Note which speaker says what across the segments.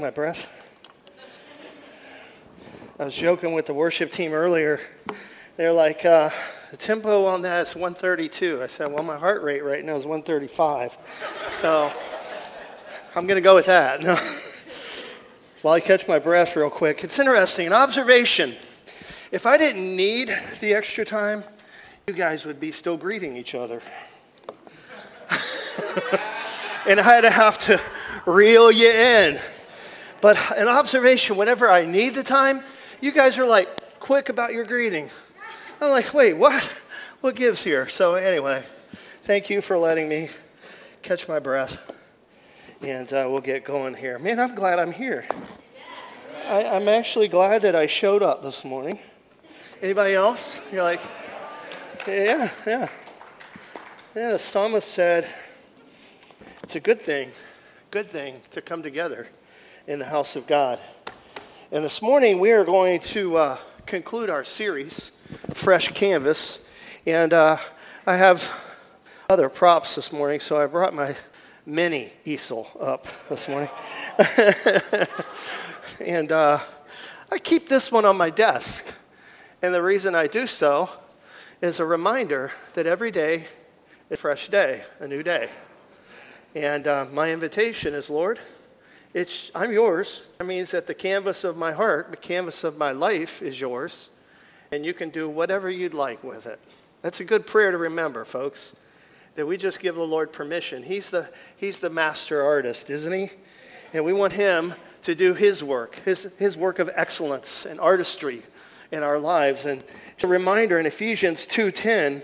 Speaker 1: My breath. I was joking with the worship team earlier. They're like, uh, the tempo on that is 132. I said, well, my heart rate right now is 135. So I'm going to go with that. No. While I catch my breath real quick, it's interesting. An observation. If I didn't need the extra time, you guys would be still greeting each other. and I'd have to reel you in. But an observation whenever I need the time, you guys are like quick about your greeting. I'm like, wait, what? What gives here? So, anyway, thank you for letting me catch my breath. And uh, we'll get going here. Man, I'm glad I'm here. I, I'm actually glad that I showed up this morning. Anybody else? You're like, yeah, yeah. Yeah, the psalmist said, it's a good thing, good thing to come together in the house of God. And this morning we are going to uh, conclude our series, Fresh Canvas. And uh, I have other props this morning, so I brought my mini easel up this morning. and uh, I keep this one on my desk. And the reason I do so is a reminder that every day is a fresh day, a new day. And uh, my invitation is, Lord, it's, I'm yours. That means that the canvas of my heart, the canvas of my life is yours, and you can do whatever you'd like with it. That's a good prayer to remember, folks, that we just give the Lord permission. He's the, he's the master artist, isn't he? And we want him to do his work, his, his work of excellence and artistry in our lives. And it's a reminder in Ephesians 2.10,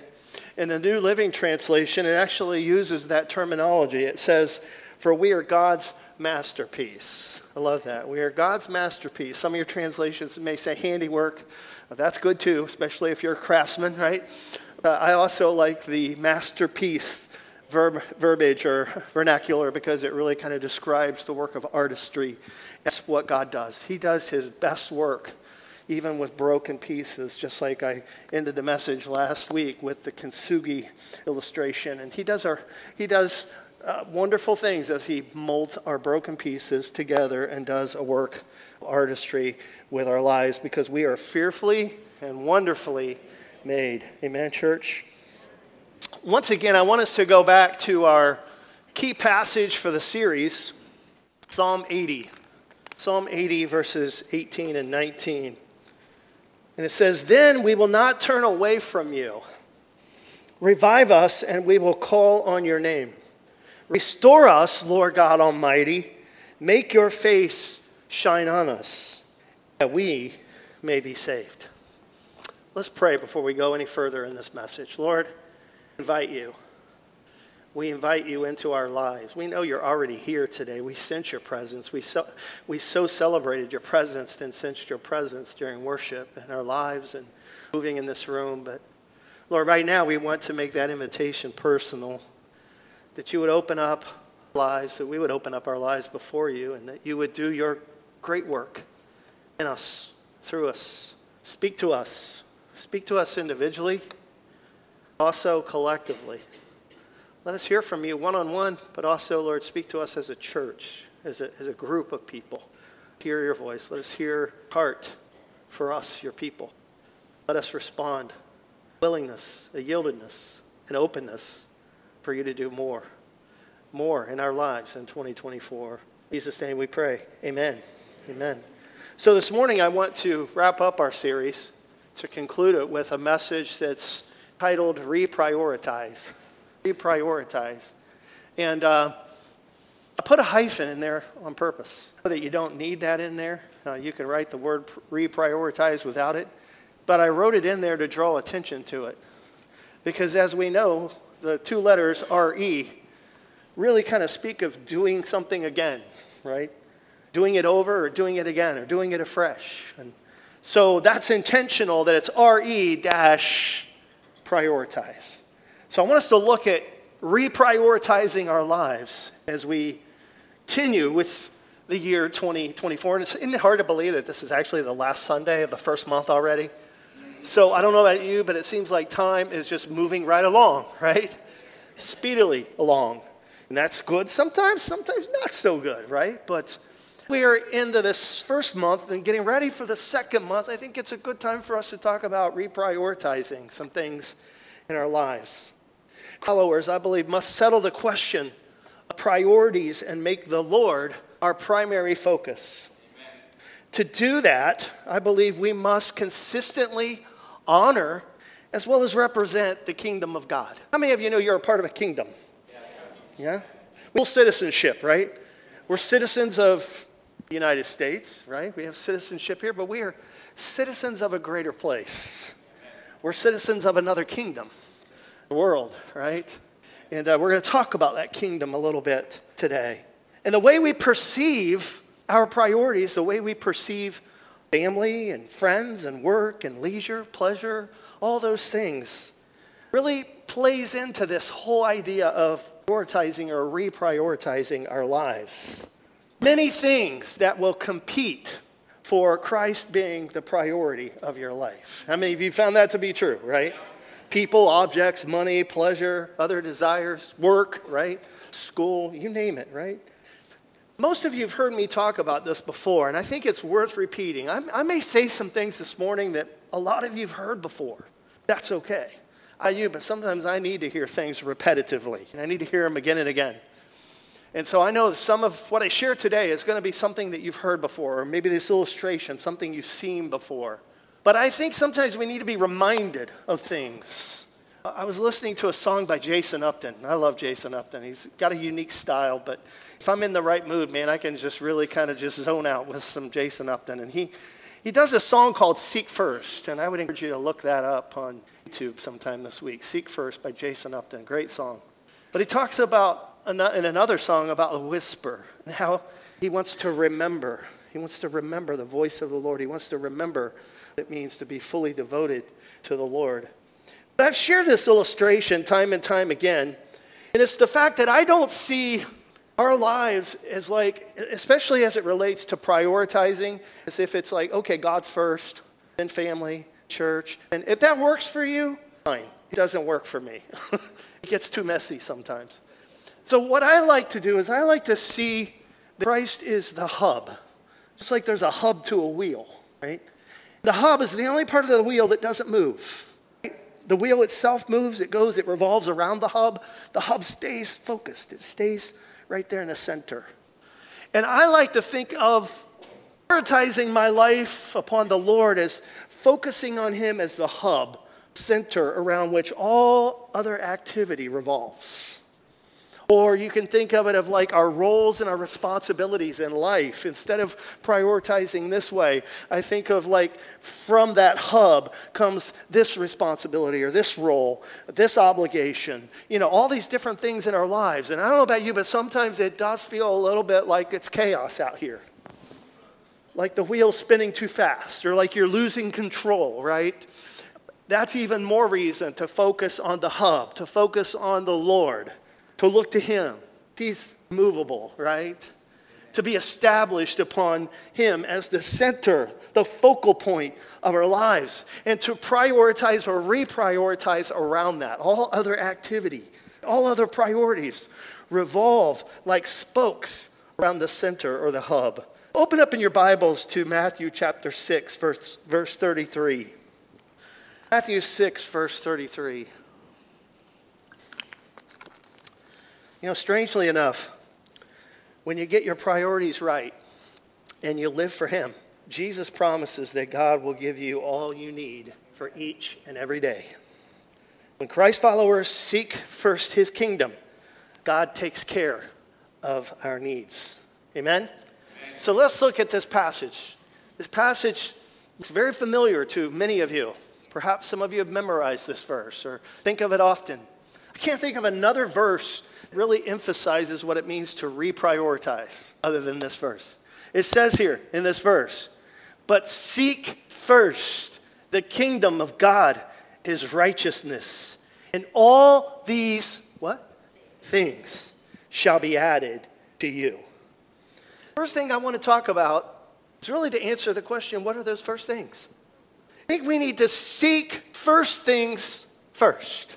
Speaker 1: in the New Living Translation, it actually uses that terminology. It says, For we are God's masterpiece. I love that. We are God's masterpiece. Some of your translations may say handiwork. That's good too, especially if you're a craftsman, right? Uh, I also like the masterpiece verb, verbiage or vernacular because it really kind of describes the work of artistry. That's what God does. He does his best work even with broken pieces, just like I ended the message last week with the kintsugi illustration. And he does, our, he does uh, wonderful things as he molds our broken pieces together and does a work of artistry with our lives because we are fearfully and wonderfully made. Amen, church? Once again, I want us to go back to our key passage for the series, Psalm 80. Psalm 80, verses 18 and 19. And it says, Then we will not turn away from you. Revive us, and we will call on your name. Restore us, Lord God Almighty. Make your face shine on us, that we may be saved. Let's pray before we go any further in this message. Lord, invite you we invite you into our lives. We know you're already here today. We sense your presence. We so, we so celebrated your presence and sensed your presence during worship in our lives and moving in this room. But Lord, right now we want to make that invitation personal, that you would open up lives, that we would open up our lives before you, and that you would do your great work in us, through us. Speak to us. Speak to us individually, also collectively. Let us hear from you one on one, but also, Lord, speak to us as a church, as a, as a group of people. Hear your voice. Let us hear heart for us, your people. Let us respond. Willingness, a yieldedness, an openness for you to do more, more in our lives in 2024. In Jesus' name we pray. Amen. Amen. So this morning I want to wrap up our series to conclude it with a message that's titled Reprioritize reprioritize. And uh, I put a hyphen in there on purpose. That you don't need that in there. Uh, you can write the word reprioritize without it. But I wrote it in there to draw attention to it. Because as we know, the two letters RE really kind of speak of doing something again, right? Doing it over or doing it again or doing it afresh. And so that's intentional that it's RE dash prioritize. So I want us to look at reprioritizing our lives as we continue with the year 2024. And it's isn't it hard to believe that this is actually the last Sunday of the first month already? So I don't know about you, but it seems like time is just moving right along, right? Speedily along. And that's good sometimes, sometimes not so good, right? But we are into this first month and getting ready for the second month, I think it's a good time for us to talk about reprioritizing some things in our lives. Followers, I believe, must settle the question of priorities and make the Lord our primary focus. Amen. To do that, I believe we must consistently honor as well as represent the kingdom of God. How many of you know you're a part of a kingdom? Yeah? Full citizenship, right? We're citizens of the United States, right? We have citizenship here, but we are citizens of a greater place. We're citizens of another kingdom, the world, right? And uh, we're going to talk about that kingdom a little bit today. And the way we perceive our priorities, the way we perceive family and friends and work and leisure, pleasure, all those things really plays into this whole idea of prioritizing or reprioritizing our lives. Many things that will compete for Christ being the priority of your life. How many of you found that to be true, right? People, objects, money, pleasure, other desires, work, right? School, you name it, right? Most of you have heard me talk about this before, and I think it's worth repeating. I, I may say some things this morning that a lot of you have heard before. That's okay. I do, but sometimes I need to hear things repetitively, and I need to hear them again and again. And so I know some of what I share today is going to be something that you've heard before, or maybe this illustration, something you've seen before. But I think sometimes we need to be reminded of things. I was listening to a song by Jason Upton. I love Jason Upton. He's got a unique style, but if I'm in the right mood, man, I can just really kind of just zone out with some Jason Upton. And he, he does a song called Seek First, and I would encourage you to look that up on YouTube sometime this week. Seek First by Jason Upton. Great song. But he talks about, in another song, about a whisper, and how he wants to remember. He wants to remember the voice of the Lord. He wants to remember what it means to be fully devoted to the Lord. But I've shared this illustration time and time again, and it's the fact that I don't see our lives is like, especially as it relates to prioritizing, as if it's like, okay, God's first, then family, church. And if that works for you, fine. It doesn't work for me. it gets too messy sometimes. So, what I like to do is I like to see that Christ is the hub. Just like there's a hub to a wheel, right? The hub is the only part of the wheel that doesn't move. The wheel itself moves, it goes, it revolves around the hub. The hub stays focused, it stays right there in the center. And I like to think of prioritizing my life upon the Lord as focusing on Him as the hub, center around which all other activity revolves. Or you can think of it of like our roles and our responsibilities in life. Instead of prioritizing this way, I think of like from that hub comes this responsibility or this role, this obligation, you know, all these different things in our lives. And I don't know about you, but sometimes it does feel a little bit like it's chaos out here. Like the wheel's spinning too fast or like you're losing control, right? That's even more reason to focus on the hub, to focus on the Lord to look to Him. He's movable, right? To be established upon Him as the center, the focal point of our lives, and to prioritize or reprioritize around that. All other activity, all other priorities revolve like spokes around the center or the hub. Open up in your Bibles to Matthew chapter 6, verse, verse 33. Matthew 6, verse 33. You know, strangely enough, when you get your priorities right and you live for Him, Jesus promises that God will give you all you need for each and every day. When Christ followers seek first His kingdom, God takes care of our needs. Amen? Amen? So let's look at this passage. This passage is very familiar to many of you. Perhaps some of you have memorized this verse or think of it often. I can't think of another verse really emphasizes what it means to reprioritize, other than this verse. It says here in this verse, but seek first the kingdom of God, his righteousness, and all these what? Things shall be added to you. First thing I want to talk about is really to answer the question what are those first things? I think we need to seek first things first.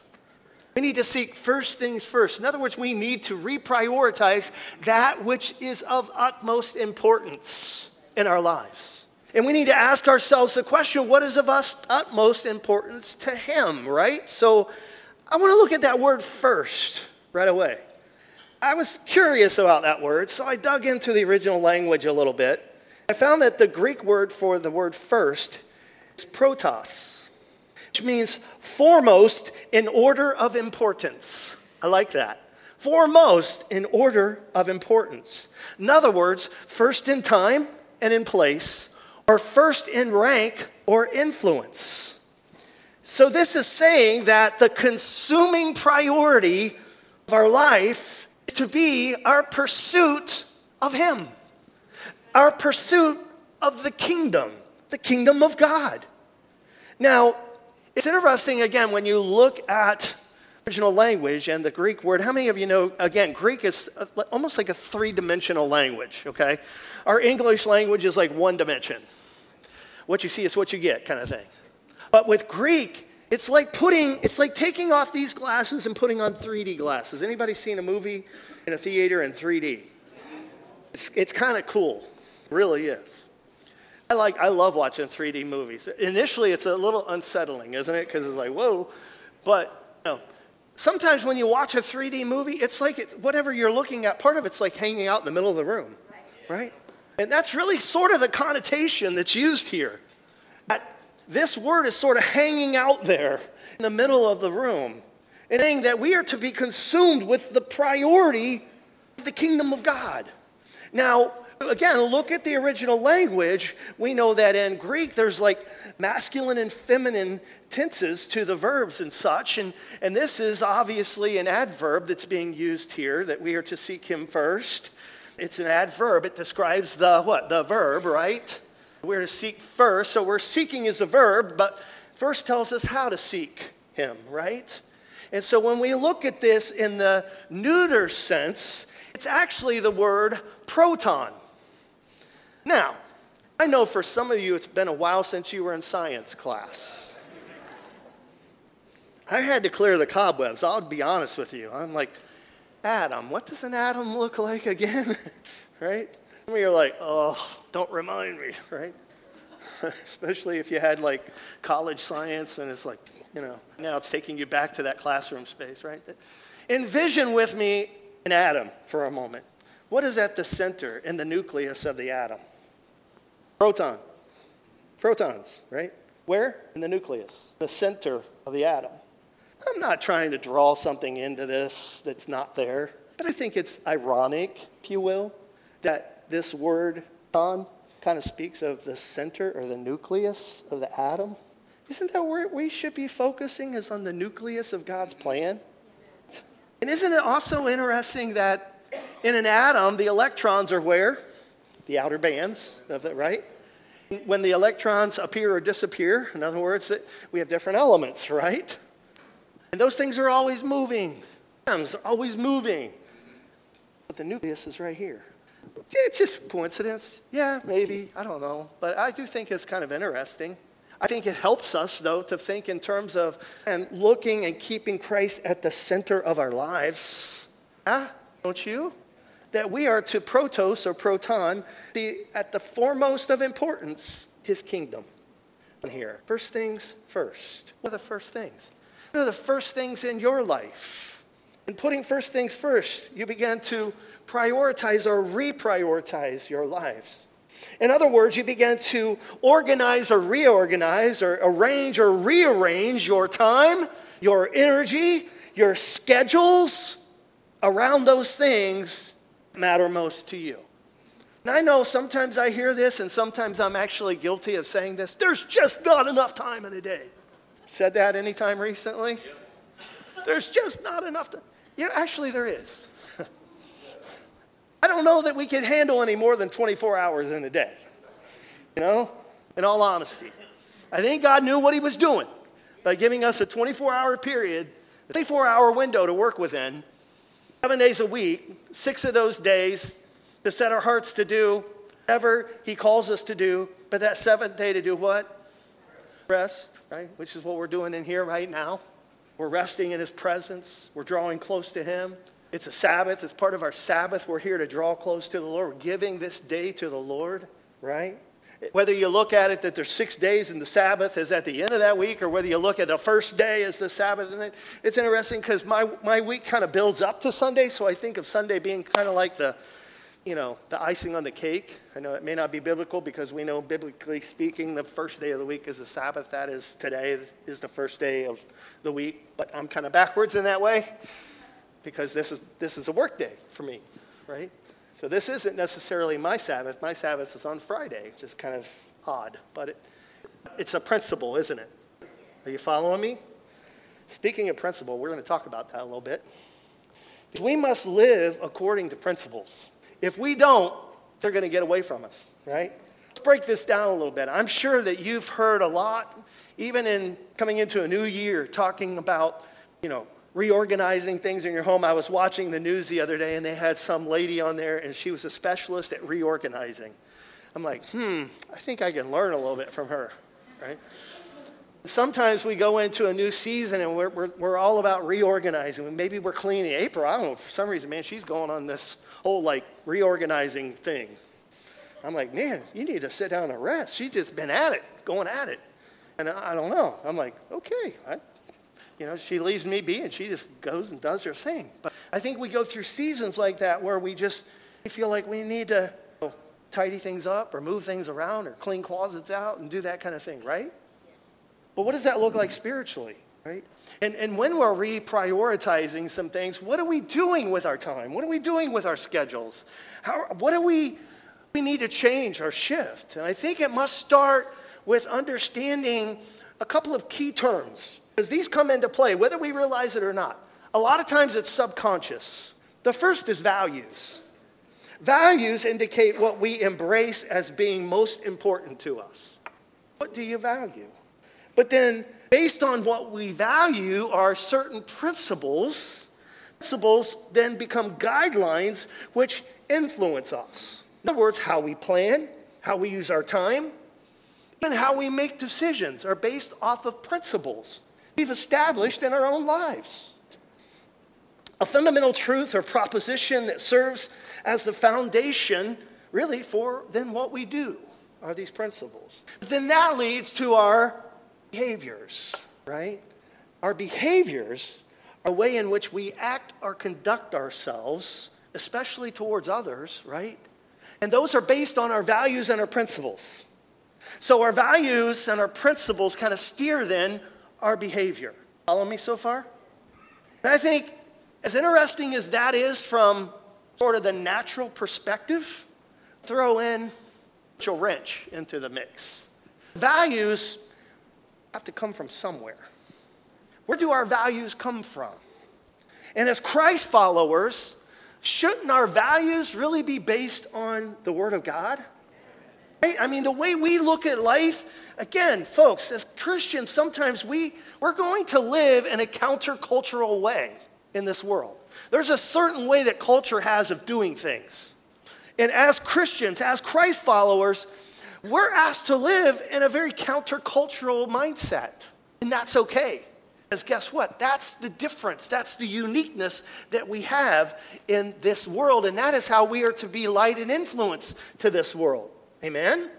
Speaker 1: We need to seek first things first. In other words, we need to reprioritize that which is of utmost importance in our lives. And we need to ask ourselves the question what is of us utmost importance to Him, right? So I want to look at that word first right away. I was curious about that word, so I dug into the original language a little bit. I found that the Greek word for the word first is protos, which means foremost in order of importance. I like that. Foremost in order of importance. In other words, first in time and in place, or first in rank or influence. So, this is saying that the consuming priority of our life is to be our pursuit of Him, our pursuit of the kingdom, the kingdom of God. Now, it's interesting, again, when you look at original language and the Greek word. How many of you know, again, Greek is uh, almost like a three dimensional language, okay? Our English language is like one dimension. What you see is what you get, kind of thing. But with Greek, it's like putting, it's like taking off these glasses and putting on 3D glasses. Anybody seen a movie in a theater in 3D? It's, it's kind of cool. It really is. I like, I love watching 3D movies. Initially, it's a little unsettling, isn't it? Because it's like, whoa. But, you know, sometimes when you watch a 3D movie, it's like it's, whatever you're looking at, part of it's like hanging out in the middle of the room, right? And that's really sort of the connotation that's used here. That this word is sort of hanging out there in the middle of the room, and saying that we are to be consumed with the priority of the kingdom of God. Now, again, look at the original language. We know that in Greek there's like masculine and feminine tenses to the verbs and such. And, and this is obviously an adverb that's being used here that we are to seek him first. It's an adverb. It describes the what? The verb, right? We're to seek first. So we're seeking is the verb, but first tells us how to seek him, right? And so when we look at this in the neuter sense, it's actually the word proton. Now, I know for some of you it's been a while since you were in science class. I had to clear the cobwebs, I'll be honest with you. I'm like, atom, what does an atom look like again? right? Some of you are like, oh, don't remind me, right? Especially if you had like college science and it's like, you know, now it's taking you back to that classroom space, right? Envision with me an atom for a moment. What is at the center in the nucleus of the atom? Proton. Protons, right? Where? In the nucleus, the center of the atom. I'm not trying to draw something into this that's not there, but I think it's ironic, if you will, that this word, ton, kind of speaks of the center or the nucleus of the atom. Isn't that where we should be focusing is on the nucleus of God's plan? And isn't it also interesting that in an atom, the electrons are where? The outer bands of it, right? When the electrons appear or disappear, in other words, we have different elements, right? And those things are always moving. Atoms are always moving. But the nucleus is right here. It's just coincidence. Yeah, maybe. I don't know. But I do think it's kind of interesting. I think it helps us, though, to think in terms of and looking and keeping Christ at the center of our lives. Ah, don't you? That we are to protos or proton, at the foremost of importance, his kingdom. Here, first things first. What are the first things? What are the first things in your life? In putting first things first, you began to prioritize or reprioritize your lives. In other words, you began to organize or reorganize or arrange or rearrange your time, your energy, your schedules around those things matter most to you. And I know sometimes I hear this, and sometimes I'm actually guilty of saying this. There's just not enough time in a day. Said that anytime recently? There's just not enough time. You know, actually, there is. I don't know that we can handle any more than 24 hours in a day. You know, in all honesty. I think God knew what He was doing by giving us a 24 hour period, a 24 hour window to work within seven days a week, six of those days to set our hearts to do whatever He calls us to do, but that seventh day to do what? Rest, right? Which is what we're doing in here right now. We're resting in His presence. We're drawing close to Him. It's a Sabbath. It's part of our Sabbath. We're here to draw close to the Lord. We're giving this day to the Lord, right? Whether you look at it that there's six days and the Sabbath is at the end of that week, or whether you look at the first day as the Sabbath, and it's interesting because my, my week kind of builds up to Sunday, so I think of Sunday being kind of like the, you know, the icing on the cake. I know it may not be biblical because we know, biblically speaking, the first day of the week is the Sabbath. That is today is the first day of the week. But I'm kind of backwards in that way because this is this is a work day for me, right? So this isn't necessarily my Sabbath. My Sabbath is on Friday, which is kind of odd, but it, it's a principle, isn't it? Are you following me? Speaking of principle, we're going to talk about that a little bit. We must live according to principles. If we don't, they're going to get away from us, right? Let's break this down a little bit. I'm sure that you've heard a lot, even in coming into a new year, talking about, you know, reorganizing things in your home. I was watching the news the other day and they had some lady on there and she was a specialist at reorganizing. I'm like, hmm, I think I can learn a little bit from her, right? Sometimes we go into a new season and we're, we're, we're all about reorganizing. Maybe we're cleaning April. I don't know. For some reason, man, she's going on this whole like reorganizing thing. I'm like, man, you need to sit down and rest. She's just been at it, going at it. And I, don't know. I'm like, okay. I, you know, she leaves me be and she just goes and does her thing. But I think we go through seasons like that where we just feel like we need to you know, tidy things up or move things around or clean closets out and do that kind of thing, right? But what does that look like spiritually, right? And, and when we're reprioritizing some things, what are we doing with our time? What are we doing with our schedules? How, what do we, we need to change or shift? And I think it must start with understanding a couple of key terms, because these come into play, whether we realize it or not. A lot of times it's subconscious. The first is values. Values indicate what we embrace as being most important to us. What do you value? But then based on what we value are certain principles. Principles then become guidelines which influence us. In other words, how we plan, how we use our time, and how we make decisions are based off of principles we've established in our own lives. A fundamental truth or proposition that serves as the foundation, really, for then what we do are these principles. But then that leads to our behaviors, right? Our behaviors are a way in which we act or conduct ourselves, especially towards others, right? And those are based on our values and our principles. So our values and our principles kind of steer then our behavior. Follow me so far? And I think, as interesting as that is from sort of the natural perspective, throw in a wrench into the mix. Values have to come from somewhere. Where do our values come from? And as Christ followers, shouldn't our values really be based on the Word of God? Right? I mean, the way we look at life, again, folks, as Christians, sometimes we, we're going to live in a countercultural way in this world. There's a certain way that culture has of doing things. And as Christians, as Christ followers, we're asked to live in a very countercultural mindset, and that's okay. Because guess what? That's the difference. That's the uniqueness that we have in this world, and that is how we are to be light and influence to this world. Amen?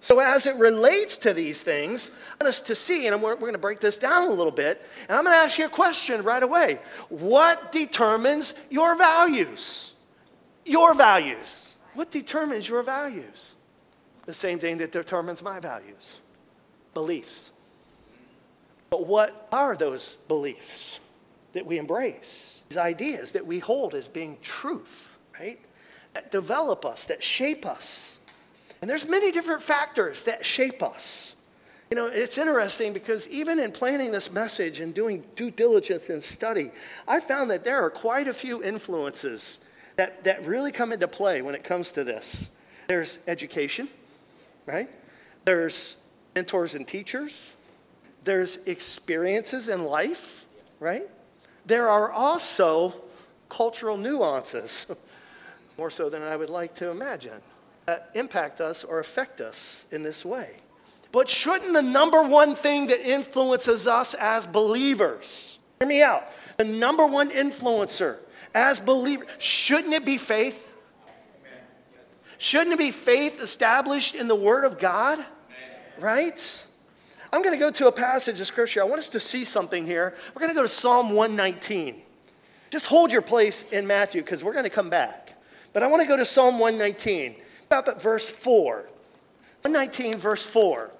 Speaker 1: So, as it relates to these things, I want us to see, and we're, we're going to break this down a little bit, and I'm going to ask you a question right away. What determines your values? Your values. What determines your values? the same thing that determines my values beliefs. But what are those beliefs that we embrace? These ideas that we hold as being truth, right? That develop us, that shape us. And there's many different factors that shape us. You know, it's interesting because even in planning this message and doing due diligence and study, I found that there are quite a few influences that, that really come into play when it comes to this. There's education, right? There's mentors and teachers. There's experiences in life, right? There are also cultural nuances, more so than I would like to imagine, that impact us or affect us in this way. But shouldn't the number one thing that influences us as believers, hear me out, the number one influencer as believers, shouldn't it be faith? Shouldn't it be faith established in the Word of God? Right? I'm going to go to a passage of Scripture. I want us to see something here. We're going to go to Psalm 119. Just hold your place in Matthew because we're going to come back. But I want to go to Psalm 119, up at verse 4. 119, verse 4.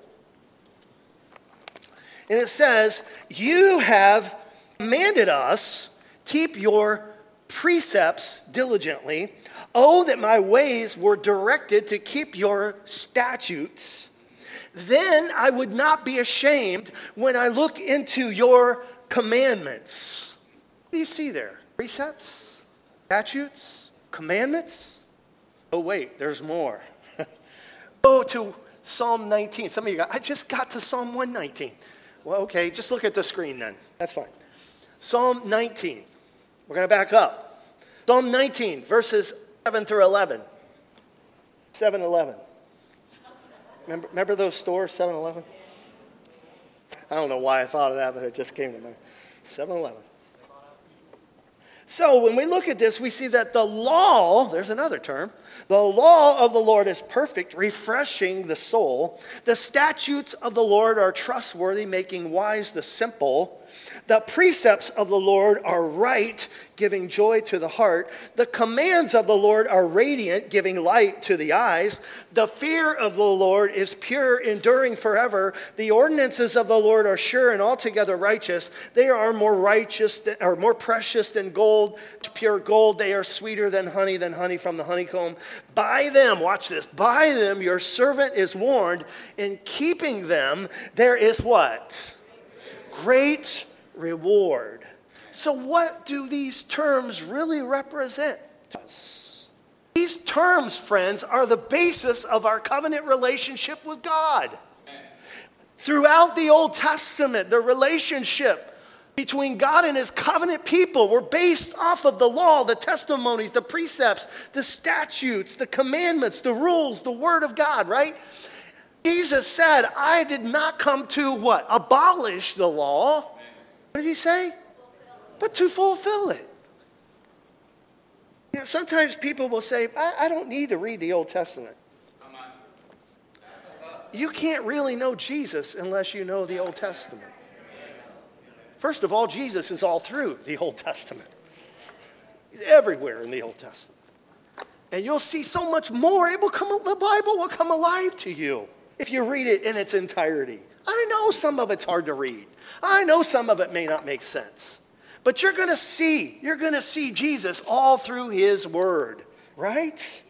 Speaker 1: And it says, You have commanded us, keep your precepts diligently. Oh, that my ways were directed to keep your statutes. Then I would not be ashamed when I look into your commandments. What do you see there? Precepts, statutes, commandments? Oh, wait, there's more. Go to Psalm 19. Some of you go, I just got to Psalm 119. Well, okay, just look at the screen then. That's fine. Psalm 19. We're going to back up. Psalm 19, verses 7 through 11. 7 11. Remember, remember those stores, 7 Eleven? I don't know why I thought of that, but it just came to mind. 7 Eleven. So when we look at this, we see that the law, there's another term, the law of the Lord is perfect, refreshing the soul. The statutes of the Lord are trustworthy, making wise the simple. The precepts of the Lord are right, giving joy to the heart. The commands of the Lord are radiant, giving light to the eyes. The fear of the Lord is pure, enduring forever. The ordinances of the Lord are sure and altogether righteous. They are more righteous or more precious than gold, pure gold. They are sweeter than honey, than honey from the honeycomb. By them, watch this, by them your servant is warned. In keeping them, there is what? Great reward. So, what do these terms really represent? These terms, friends, are the basis of our covenant relationship with God. Throughout the Old Testament, the relationship between God and his covenant people were based off of the law, the testimonies, the precepts, the statutes, the commandments, the rules, the word of God, right? Jesus said, I did not come to what? Abolish the law, what did he say? But to fulfill it. You know, sometimes people will say, I, I don't need to read the Old Testament. You can't really know Jesus unless you know the Old Testament. First of all, Jesus is all through the Old Testament. He's everywhere in the Old Testament. And you'll see so much more. It will come, the Bible will come alive to you if you read it in its entirety. I know some of it's hard to read. I know some of it may not make sense. But you're going to see, you're going to see Jesus all through his word, right?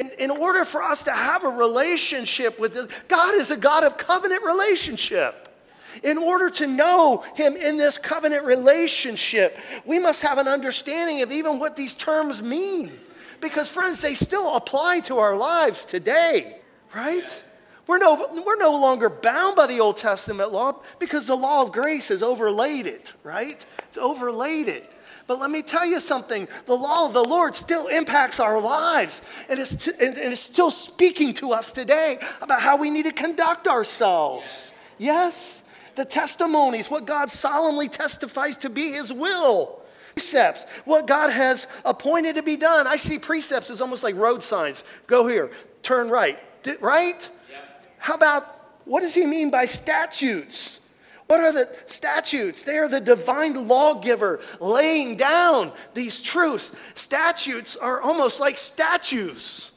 Speaker 1: In, in order for us to have a relationship with this, God is a God of covenant relationship. In order to know him in this covenant relationship, we must have an understanding of even what these terms mean. Because, friends, they still apply to our lives today, right? We're no, we're no longer bound by the Old Testament law because the law of grace has overlaid it, right? It's overlaid it. But let me tell you something the law of the Lord still impacts our lives, and it's, t- and it's still speaking to us today about how we need to conduct ourselves. Yes? The testimonies, what God solemnly testifies to be His will. Precepts, what God has appointed to be done. I see precepts as almost like road signs. Go here, turn right, right? How about what does he mean by statutes? What are the statutes? They are the divine lawgiver laying down these truths. Statutes are almost like statues,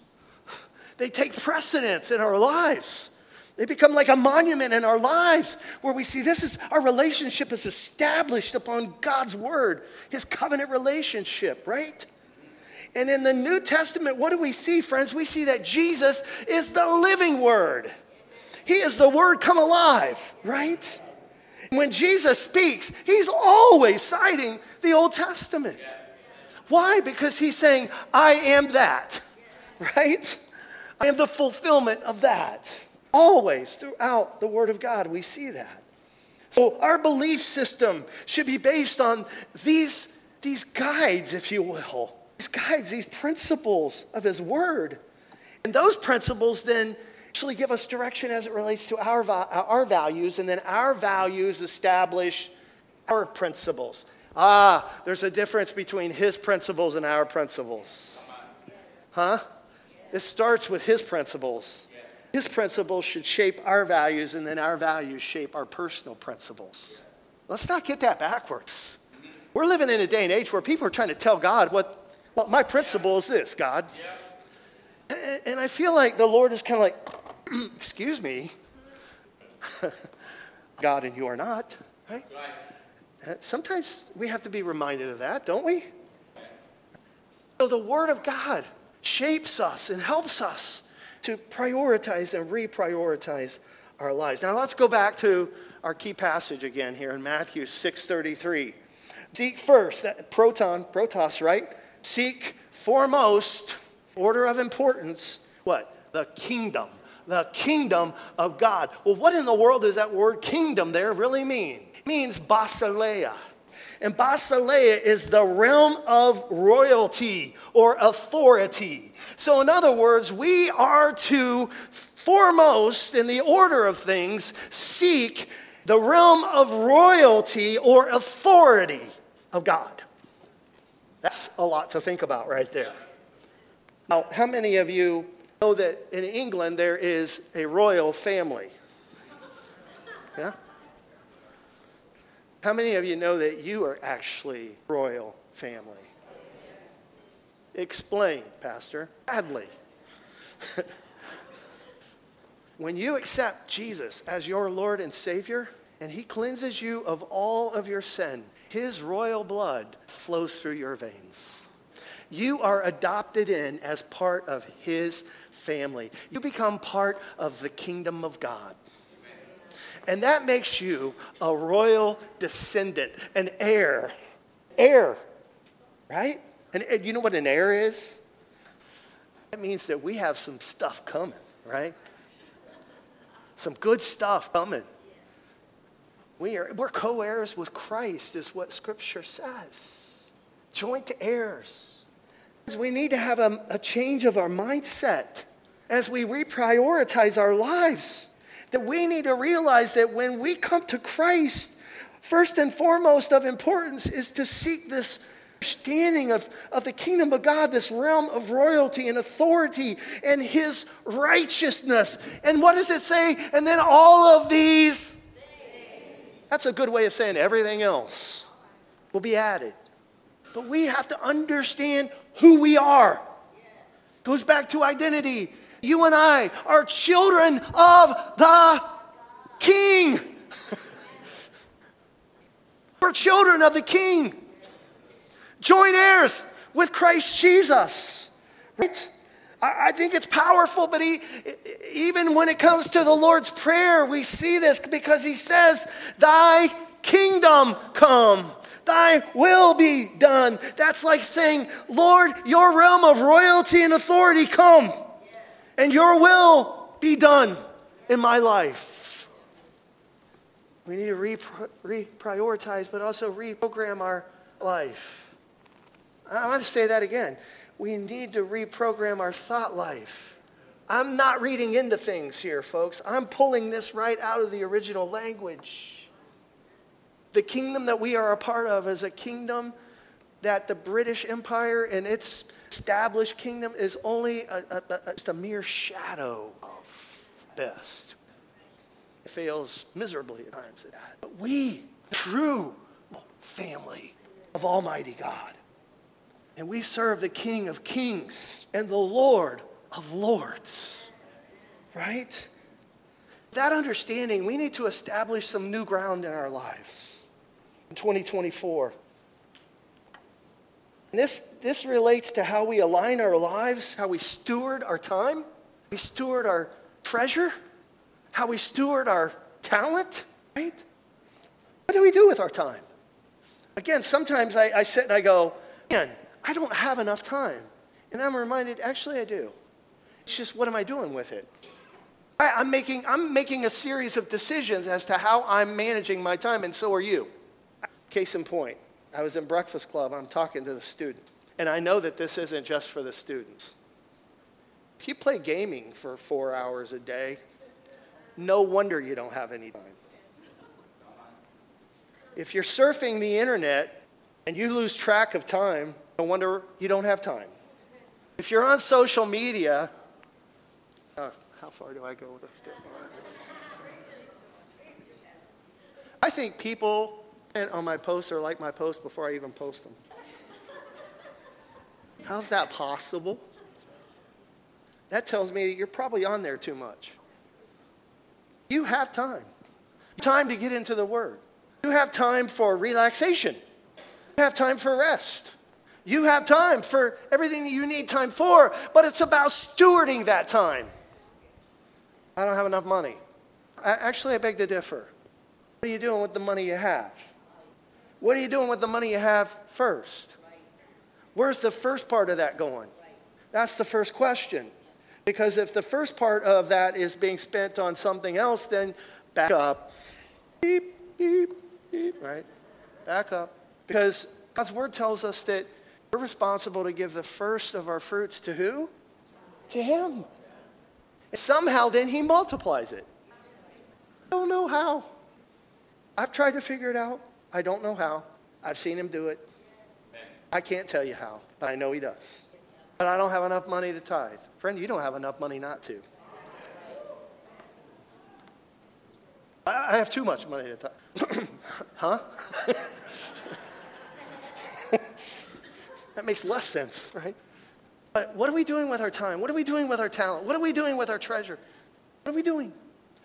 Speaker 1: they take precedence in our lives. They become like a monument in our lives where we see this is our relationship is established upon God's word, his covenant relationship, right? And in the New Testament, what do we see, friends? We see that Jesus is the living word. He is the word come alive, right? When Jesus speaks, he's always citing the Old Testament. Why? Because he's saying, I am that, right? I am the fulfillment of that. Always throughout the Word of God, we see that. So our belief system should be based on these, these guides, if you will, these guides, these principles of His Word. And those principles then actually give us direction as it relates to our, our values, and then our values establish our principles. Ah, there's a difference between his principles and our principles. Huh? It starts with his principles. His principles should shape our values, and then our values shape our personal principles. Let's not get that backwards. We're living in a day and age where people are trying to tell God what, well, my principle is this, God. And I feel like the Lord is kind of like, excuse me, God and you are not, right? Uh, sometimes we have to be reminded of that, don't we? So the Word of God shapes us and helps us to prioritize and reprioritize our lives. Now let's go back to our key passage again here in Matthew 6:33. Seek first, that proton, protos, right? Seek foremost, order of importance, what? The kingdom. The kingdom of God. Well, what in the world does that word kingdom there really mean? It means basileia. And basileia is the realm of royalty or authority. So, in other words, we are to foremost, in the order of things, seek the realm of royalty or authority of God. That's a lot to think about right there. Now, how many of you know that in England there is a royal family? Yeah? How many of you know that you are actually royal family? Explain, Pastor. Badly. when you accept Jesus as your Lord and Savior, and He cleanses you of all of your sin, His royal blood flows through your veins. You are adopted in as part of His family. You become part of the kingdom of God. And that makes you a royal descendant, an heir. Heir, right? And, and you know what an heir is? That means that we have some stuff coming, right? Some good stuff coming. We are, we're co heirs with Christ, is what Scripture says. Joint heirs. We need to have a, a change of our mindset as we reprioritize our lives. That we need to realize that when we come to Christ, first and foremost of importance is to seek this understanding of, of the kingdom of God, this realm of royalty and authority and his righteousness. And what does it say? And then all of these that's a good way of saying everything else will be added. But we have to understand who we are. Goes back to identity. You and I are children of the King. We're children of the King. Joint heirs with Christ Jesus. Right? I, think it's powerful, but he, even when it comes to the Lord's Prayer, we see this because he says, Thy kingdom come. Thy will be done. That's like saying, Lord, your realm of royalty and authority come, and your will be done in my life. We need to reprioritize, but also reprogram our life. I want to say that again we need to reprogram our thought life. I'm not reading into things here, folks. I'm pulling this right out of the original language. The kingdom that we are a part of is a kingdom that the British Empire and its established kingdom is only a, a, a, just a mere shadow of best. It fails miserably at times at that. But we, true family of Almighty God, and we serve the King of Kings and the Lord of Lords. Right? That understanding, we need to establish some new ground in our lives in 2024. This, this relates to how we align our lives, how we steward our time, we steward our treasure, how we steward our talent, right? What do we do with our time? Again, sometimes I, I sit and I go, man, I don't have enough time. And I'm reminded, actually, I do. It's just, what am I doing with it? I, am making, I'm making a series of decisions as to how I'm managing my time, and so are you. Case in point, I was in Breakfast Club, I'm talking to the student, and I know that this isn't just for the students. If you play gaming for four hours a day, no wonder you don't have any time. If you're surfing the internet and you lose track of time, no wonder you don't have time. If you're on social media, uh, how far do I go with this? I think people on my posts or like my posts before I even post them. How's that possible? That tells me you're probably on there too much. You have time. Time to get into the Word. You have time for relaxation. You have time for rest. You have time for everything that you need time for, but it's about stewarding that time. I don't have enough money. I, actually, I beg to differ. What are you doing with the money you have? What are you doing with the money you have first? Where's the first part of that going? That's the first question. Because if the first part of that is being spent on something else, then back up. Beep, beep, beep, right? Back up. Because God's word tells us that we're responsible to give the first of our fruits to who? To Him. And somehow then He multiplies it. I don't know how. I've tried to figure it out. I don't know how. I've seen Him do it. I can't tell you how, but I know He does. But I don't have enough money to tithe. Friend, you don't have enough money not to. I have too much money to tithe. huh? that makes less sense, right? But what are we doing with our time? What are we doing with our talent? What are we doing with our treasure? What are we doing?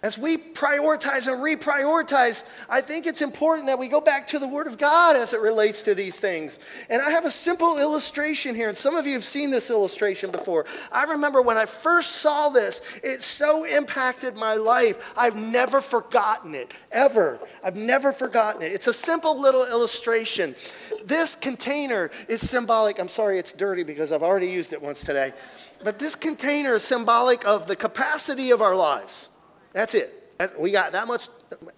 Speaker 1: As we prioritize and reprioritize, I think it's important that we go back to the Word of God as it relates to these things. And I have a simple illustration here, and some of you have seen this illustration before. I remember when I first saw this, it so impacted my life. I've never forgotten it, ever. I've never forgotten it. It's a simple little illustration. This container is symbolic. I'm sorry it's dirty because I've already used it once today. But this container is symbolic of the capacity of our lives. That's it. we got that much.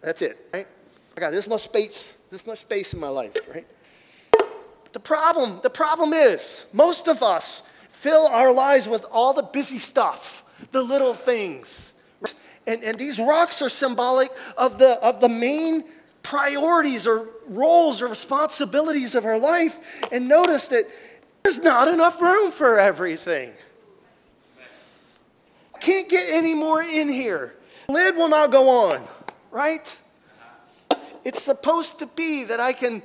Speaker 1: That's it, right? I got this much space, this much space in my life, right? The problem, the problem is, most of us fill our lives with all the busy stuff, the little things. And, and these rocks are symbolic of the, of the main priorities or roles or responsibilities of our life. And notice that there's not enough room for everything. Can't get any more in here lid will not go on, right? It's supposed to be that I can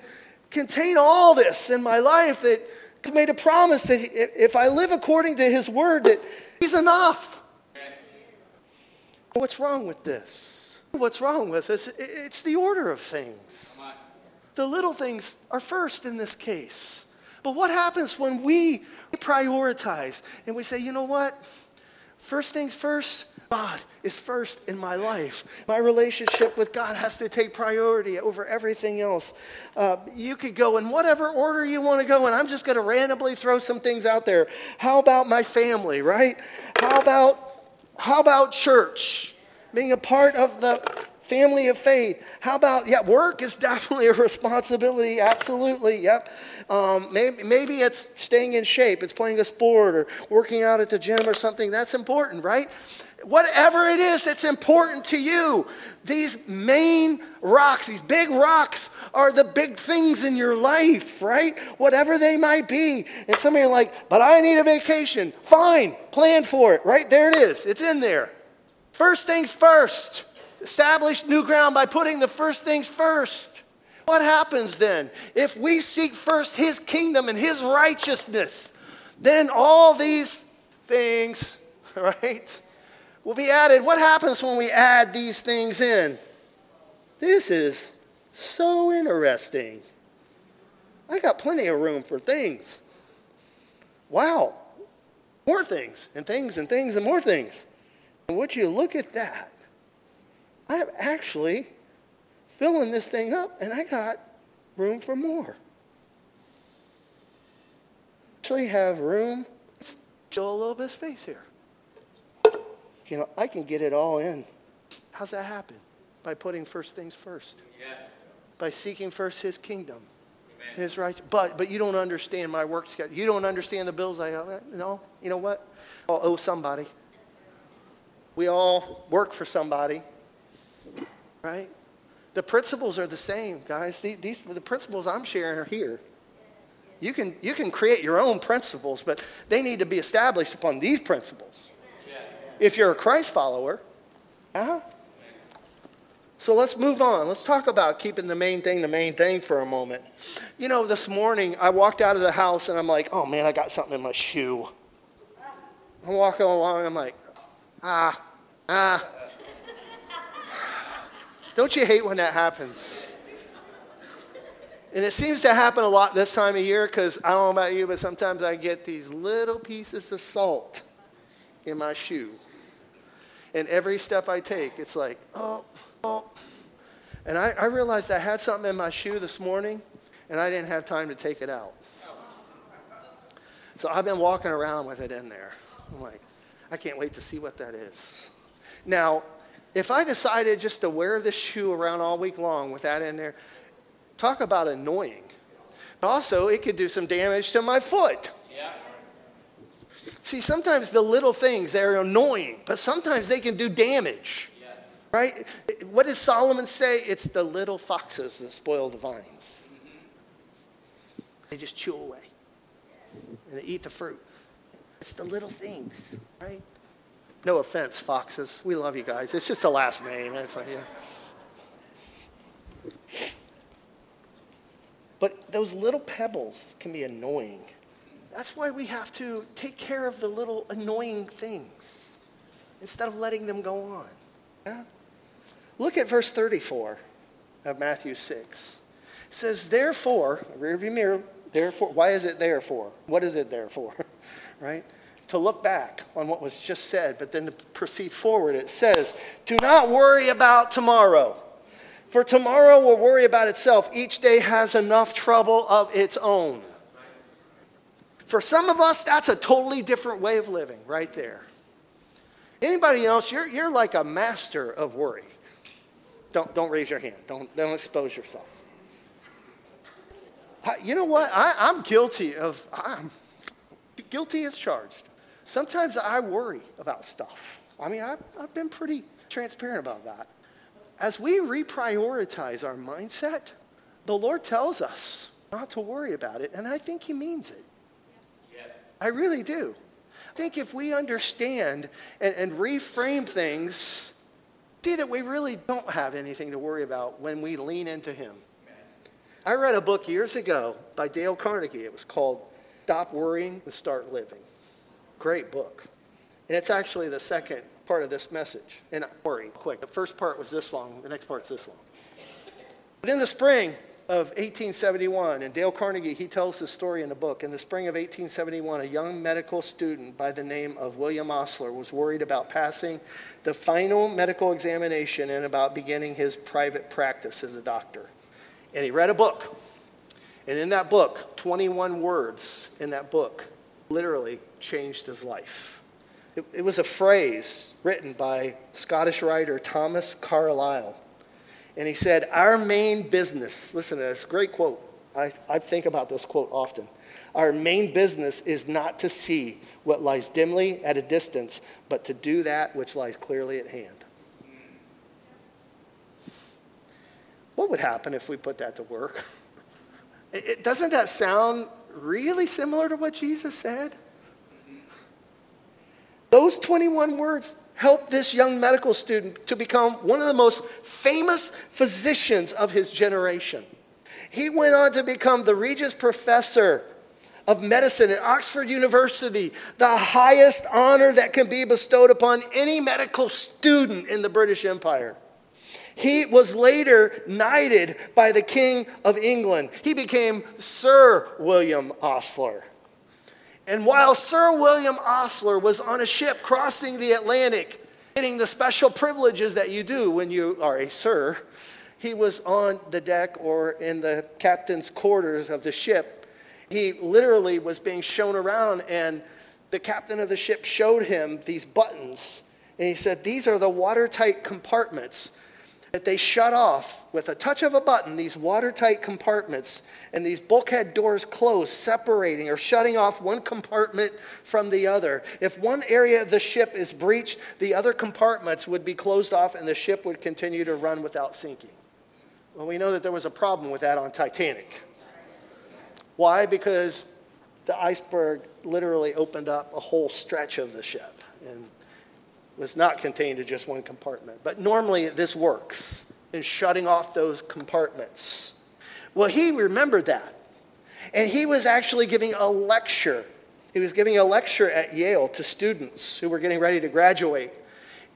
Speaker 1: contain all this in my life, that made a promise that if I live according to His word, that He's enough. What's wrong with this? What's wrong with this? It's the order of things. The little things are first in this case. But what happens when we prioritize and we say, you know what? First things first, God is first in my life. My relationship with God has to take priority over everything else. Uh, you could go in whatever order you want to go, and I'm just going to randomly throw some things out there. How about my family, right? How about how about church? Being a part of the family of faith. How about, yeah, work is definitely a responsibility, absolutely, yep. Um, maybe, maybe it's staying in shape, it's playing a sport or working out at the gym or something. That's important, right? Whatever it is that's important to you. These main rocks, these big rocks, are the big things in your life, right? Whatever they might be. And some of you are like, but I need a vacation. Fine, plan for it, right? There it is, it's in there. First things first. Establish new ground by putting the first things first. What happens then? If we seek first His kingdom and His righteousness, then all these things, right? Will be added. What happens when we add these things in? This is so interesting. I got plenty of room for things. Wow. More things and things and things and more things. And would you look at that? I'm actually filling this thing up and I got room for more. Actually have room. Let's a little bit of space here you know, I can get it all in. How's that happen? By putting first things first. Yes. By seeking first his kingdom. It's right. But, but you don't understand my work schedule. You don't understand the bills I owe. No, you know what? I'll owe somebody. We all work for somebody, right? The principles are the same, guys. These, these, the principles I'm sharing are here. You can, you can create your own principles, but they need to be established upon these principles. If you're a Christ follower, uh-huh. So let's move on. Let's talk about keeping the main thing the main thing for a moment. You know, this morning I walked out of the house and I'm like, oh man, I got something in my shoe. I'm walking along, and I'm like, ah, ah. Don't you hate when that happens? And it seems to happen a lot this time of year because I don't know about you, but sometimes I get these little pieces of salt in my shoe. And every step I take, it's like, oh, oh. And I, I realized I had something in my shoe this morning and I didn't have time to take it out. So I've been walking around with it in there. I'm like, I can't wait to see what that is. Now, if I decided just to wear this shoe around all week long with that in there, talk about annoying. Also, it could do some damage to my foot. See, sometimes the little things, they're annoying, but sometimes they can do damage. Yes. Right? What does Solomon say? It's the little foxes that spoil the vines. Mm-hmm. They just chew away and they eat the fruit. It's the little things, right? No offense, foxes. We love you guys. It's just a last name. It's like, yeah. But those little pebbles can be annoying. That's why we have to take care of the little annoying things instead of letting them go on. Yeah? Look at verse 34 of Matthew 6. It says, Therefore, rearview mirror, therefore, why is it therefore? What is it there for? right? To look back on what was just said, but then to proceed forward. It says, Do not worry about tomorrow, for tomorrow will worry about itself. Each day has enough trouble of its own. For some of us, that's a totally different way of living right there. Anybody else, you're, you're like a master of worry. Don't, don't raise your hand. Don't, don't expose yourself. You know what? I, I'm guilty of, I'm, guilty as charged. Sometimes I worry about stuff. I mean, I've, I've been pretty transparent about that. As we reprioritize our mindset, the Lord tells us not to worry about it, and I think He means it. I really do. I think if we understand and, and reframe things, see that we really don't have anything to worry about when we lean into Him. I read a book years ago by Dale Carnegie. It was called Stop Worrying and Start Living. Great book. And it's actually the second part of this message. And worry, quick. The first part was this long, the next part's this long. But in the spring of 1871, and Dale Carnegie, he tells this story in a book. In the spring of 1871, a young medical student by the name of William Osler was worried about passing the final medical examination and about beginning his private practice as a doctor. And he read a book and in that book, 21 words in that book literally changed his life. It, it was a phrase written by Scottish writer Thomas Carlyle. And he said, Our main business, listen to this, great quote. I, I think about this quote often. Our main business is not to see what lies dimly at a distance, but to do that which lies clearly at hand. What would happen if we put that to work? It, doesn't that sound really similar to what Jesus said? Those 21 words helped this young medical student to become one of the most famous physicians of his generation. He went on to become the Regius Professor of Medicine at Oxford University, the highest honor that can be bestowed upon any medical student in the British Empire. He was later knighted by the King of England. He became Sir William Osler. And while Sir William Osler was on a ship crossing the Atlantic, getting the special privileges that you do when you are a sir, he was on the deck or in the captain's quarters of the ship. He literally was being shown around, and the captain of the ship showed him these buttons. And he said, These are the watertight compartments that they shut off with a touch of a button these watertight compartments and these bulkhead doors close, separating or shutting off one compartment from the other. If one area of the ship is breached, the other compartments would be closed off and the ship would continue to run without sinking. Well, we know that there was a problem with that on Titanic. Why? Because the iceberg literally opened up a whole stretch of the ship and was not contained to just one compartment. But normally this works in shutting off those compartments. Well, he remembered that. And he was actually giving a lecture. He was giving a lecture at Yale to students who were getting ready to graduate.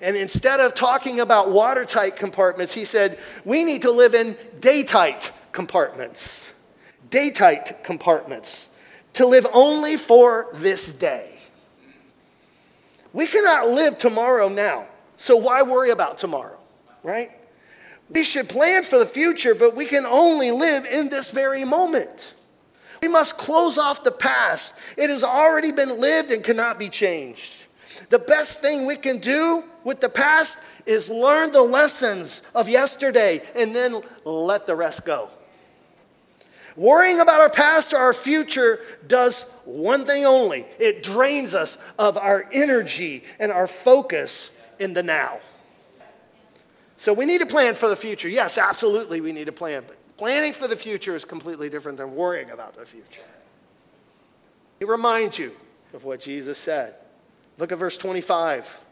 Speaker 1: And instead of talking about watertight compartments, he said, We need to live in daytight compartments. Daytight compartments. To live only for this day. We cannot live tomorrow now. So why worry about tomorrow, right? We should plan for the future, but we can only live in this very moment. We must close off the past. It has already been lived and cannot be changed. The best thing we can do with the past is learn the lessons of yesterday and then let the rest go. Worrying about our past or our future does one thing only it drains us of our energy and our focus in the now. So we need to plan for the future. Yes, absolutely, we need to plan. But planning for the future is completely different than worrying about the future. It reminds you of what Jesus said. Look at verse 25.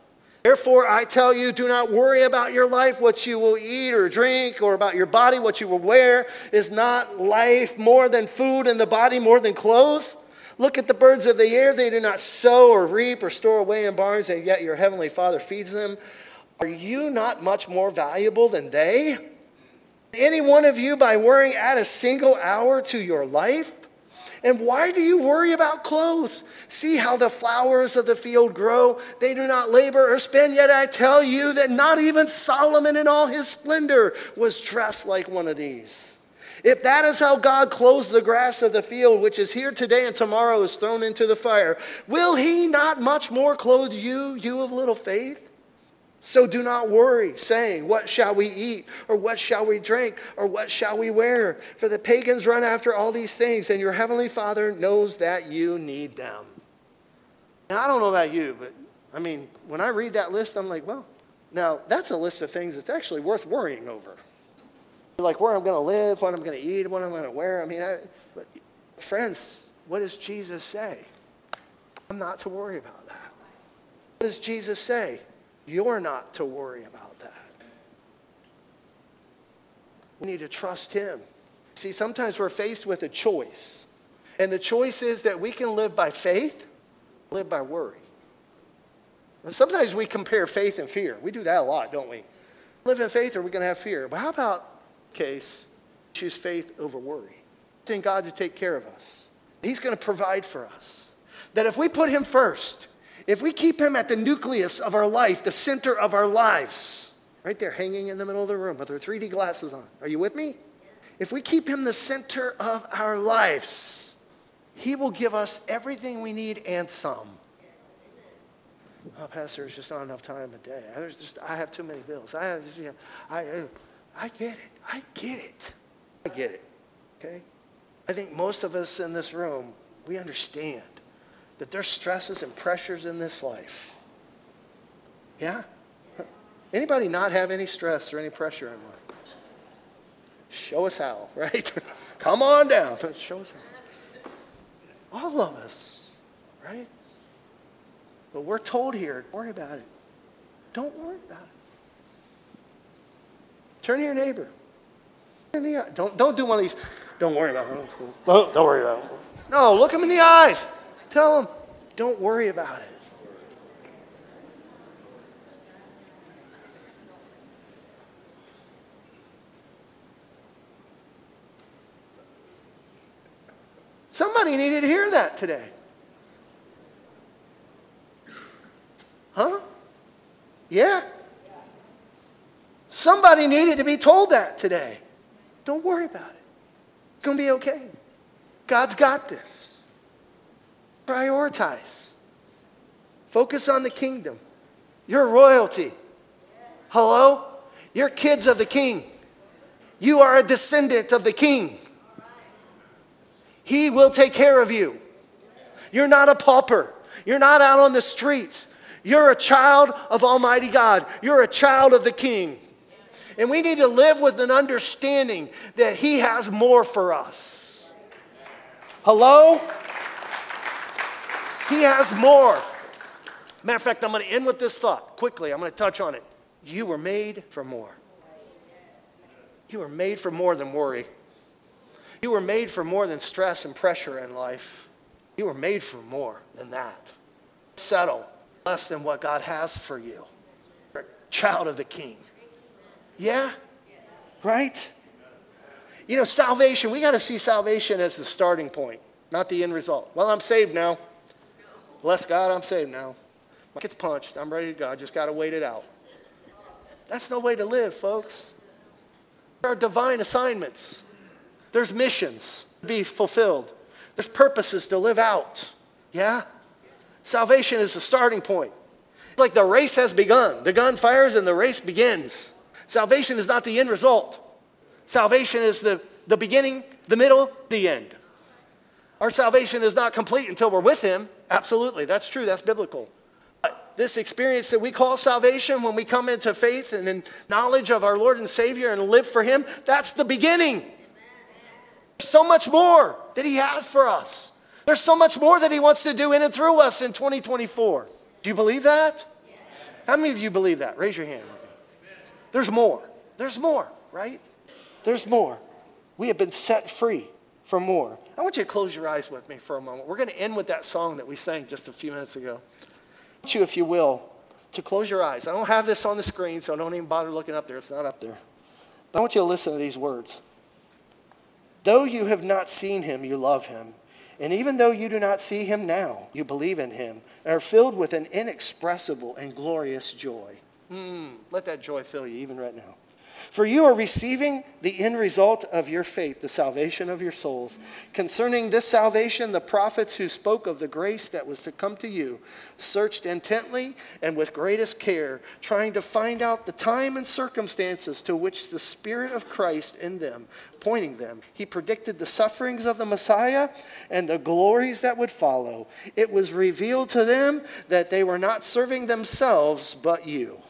Speaker 1: Therefore, I tell you, do not worry about your life, what you will eat or drink, or about your body, what you will wear. Is not life more than food, and the body more than clothes? Look at the birds of the air. They do not sow or reap or store away in barns, and yet your heavenly Father feeds them. Are you not much more valuable than they? Any one of you, by worrying, add a single hour to your life? And why do you worry about clothes? See how the flowers of the field grow. They do not labor or spin, yet I tell you that not even Solomon in all his splendor was dressed like one of these. If that is how God clothes the grass of the field, which is here today and tomorrow is thrown into the fire, will he not much more clothe you, you of little faith? So do not worry, saying, What shall we eat? Or what shall we drink? Or what shall we wear? For the pagans run after all these things, and your heavenly Father knows that you need them. Now, I don't know about you, but I mean, when I read that list, I'm like, well, now that's a list of things that's actually worth worrying over. Like where I'm going to live, what I'm going to eat, what I'm going to wear. I mean, I, but friends, what does Jesus say? I'm not to worry about that. What does Jesus say? You're not to worry about that. We need to trust Him. See, sometimes we're faced with a choice. And the choice is that we can live by faith, live by worry. And sometimes we compare faith and fear. We do that a lot, don't we? Live in faith or we're going to have fear. But how about case, choose faith over worry? Asking God to take care of us. He's going to provide for us. That if we put Him first, if we keep him at the nucleus of our life, the center of our lives, right there hanging in the middle of the room with our 3D glasses on, are you with me? If we keep him the center of our lives, he will give us everything we need and some. Oh, Pastor, there's just not enough time a day. There's just, I have too many bills. I, have, yeah, I, I get it. I get it. I get it. Okay? I think most of us in this room, we understand that there's stresses and pressures in this life. Yeah? Anybody not have any stress or any pressure in life? Show us how, right? Come on down. Show us how. All of us, right? But we're told here, don't worry about it. Don't worry about it. Turn to your neighbor. Don't, don't do one of these, don't worry about it. Don't, don't worry about it. No, look him in the eyes. Tell them, don't worry about it. Somebody needed to hear that today. Huh? Yeah. Somebody needed to be told that today. Don't worry about it. It's going to be okay. God's got this. Prioritize. Focus on the kingdom. You're royalty. Hello? You're kids of the king. You are a descendant of the king. He will take care of you. You're not a pauper. You're not out on the streets. You're a child of Almighty God. You're a child of the King. And we need to live with an understanding that He has more for us. Hello? He has more. Matter of fact, I'm going to end with this thought quickly. I'm going to touch on it. You were made for more. You were made for more than worry. You were made for more than stress and pressure in life. You were made for more than that. Settle less than what God has for you. You're a child of the King. Yeah? Right? You know, salvation, we got to see salvation as the starting point, not the end result. Well, I'm saved now. Bless God, I'm saved now. My kid's punched. I'm ready to go. I just got to wait it out. That's no way to live, folks. There are divine assignments. There's missions to be fulfilled. There's purposes to live out. Yeah? Salvation is the starting point. It's like the race has begun. The gun fires and the race begins. Salvation is not the end result. Salvation is the, the beginning, the middle, the end. Our salvation is not complete until we're with Him. Absolutely. That's true. That's biblical. But this experience that we call salvation when we come into faith and in knowledge of our Lord and Savior and live for Him, that's the beginning. There's so much more that He has for us. There's so much more that He wants to do in and through us in 2024. Do you believe that? How many of you believe that? Raise your hand. There's more. There's more, right? There's more. We have been set free for more. I want you to close your eyes with me for a moment. We're going to end with that song that we sang just a few minutes ago. I want you, if you will, to close your eyes. I don't have this on the screen, so don't even bother looking up there. It's not up there. But I want you to listen to these words. Though you have not seen him, you love him. And even though you do not see him now, you believe in him and are filled with an inexpressible and glorious joy. Mm, let that joy fill you even right now. For you are receiving the end result of your faith, the salvation of your souls. Concerning this salvation, the prophets who spoke of the grace that was to come to you searched intently and with greatest care, trying to find out the time and circumstances to which the Spirit of Christ in them, pointing them. He predicted the sufferings of the Messiah and the glories that would follow. It was revealed to them that they were not serving themselves, but you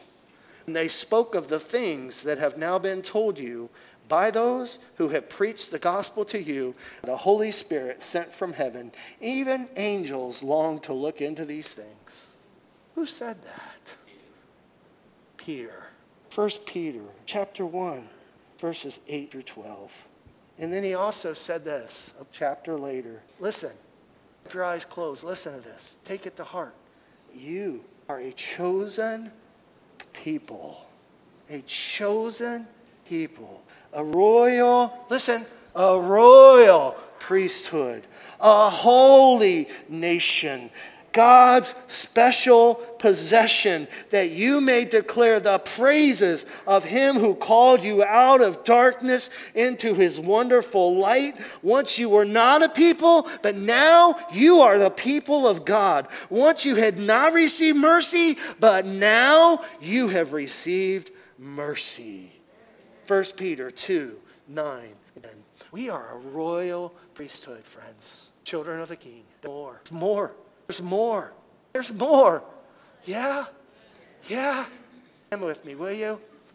Speaker 1: and they spoke of the things that have now been told you by those who have preached the gospel to you, the Holy Spirit sent from heaven. Even angels long to look into these things. Who said that? Peter. 1 Peter chapter 1, verses 8 through 12. And then he also said this a chapter later. Listen, keep your eyes closed. Listen to this. Take it to heart. You are a chosen people, a chosen people, a royal, listen, a royal priesthood, a holy nation, God's special possession, that you may declare the praises of Him who called you out of darkness into His wonderful light. Once you were not a people, but now you are the people of God. Once you had not received mercy, but now you have received mercy. 1 Peter 2 9. We are a royal priesthood, friends, children of the King. More. More. There's more. There's more. Yeah? Yeah? Come with me, will you?